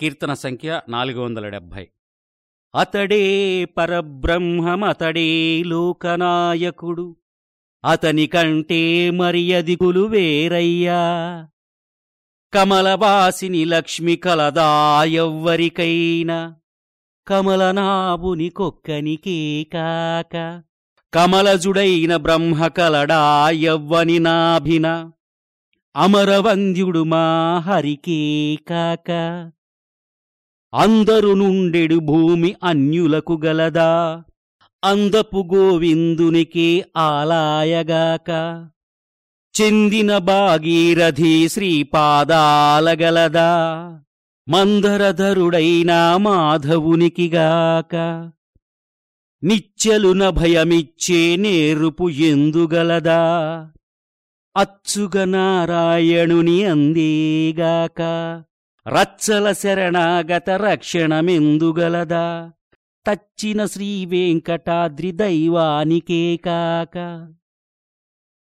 కీర్తన సంఖ్య నాలుగు వందల డెబ్భై. అతడే పరబ్రహ్మమతడే లోకనాయకుడు. అతని కంటే మరియదికులు వేరయ్యా. కమలవాసిని లక్ష్మి కలదా ఎవ్వరికైనా కమలనాభుని కొక్కనికే కాక. కమలజుడైన బ్రహ్మ కలడా ఎవ్వని నాభిన. అమరవంద్యుడు మా హరికే కాక. అందరు నుండెడు భూమి అన్యులకు గలదా? అందపు గోవిందునికే ఆలాయగాక. చెందిన భాగీరథి శ్రీపాదాల గలదా? మందరధరుడైన మాధవునికిగాక నిత్యలున భయమిచ్చే నేరుపు ఎందుగలదా అచ్చుగ నారాయణుని అందేగాక. రచ్చల శరణాగత రక్షణమెందుగలదా? తచ్చిన శ్రీవేంకటాద్రి దైవానికే కాక.